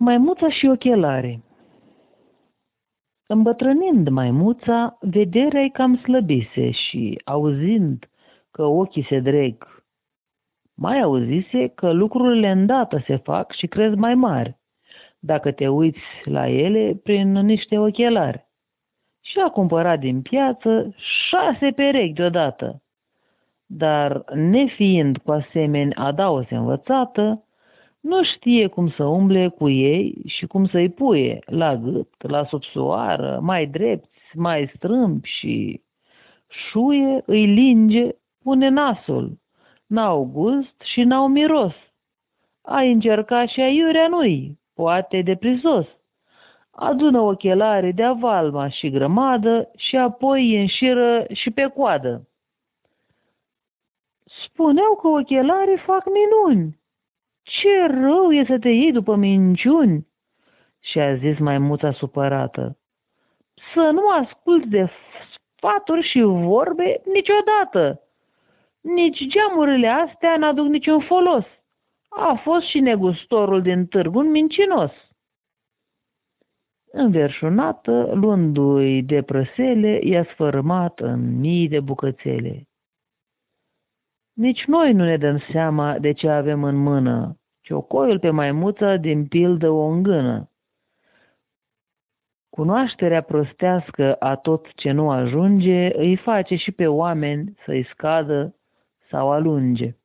Maimuța și ochelare Îmbătrânind maimuța, vederea-i cam slăbise și, auzind că ochii se dreg, mai auzise că lucrurile îndată se fac și crezi mai mari, dacă te uiți la ele prin niște ochelari. Și a cumpărat din piață șase perechi deodată. Dar, nefiind cu asemeni adaos învățată, nu știe cum să umble cu ei și cum să-i puie la gât, la subsoară, mai drept, mai strâmb și șuie, îi linge, pune nasul. N-au gust și n-au miros. Ai încercat și aiurea nu-i, poate de prisos. Adună ochelare de avalma și grămadă și apoi îi înșiră și pe coadă. Spuneau că ochelarii fac minuni. Ce rău e să te iei după minciuni!" Și a zis maimuța supărată. Să nu asculți de sfaturi și vorbe niciodată. Nici geamurile astea n-aduc niciun folos. A fost și negustorul din târg un mincinos. Înverșunată, luându-i de prăsele, i-a sfărâmat în mii de bucățele. Nici noi nu ne dăm seama de ce avem în mână. Ciocoiul pe maimuță din pildă o îngână. Cunoașterea prostească a tot ce nu ajunge îi face și pe oameni să-i scadă sau alunge.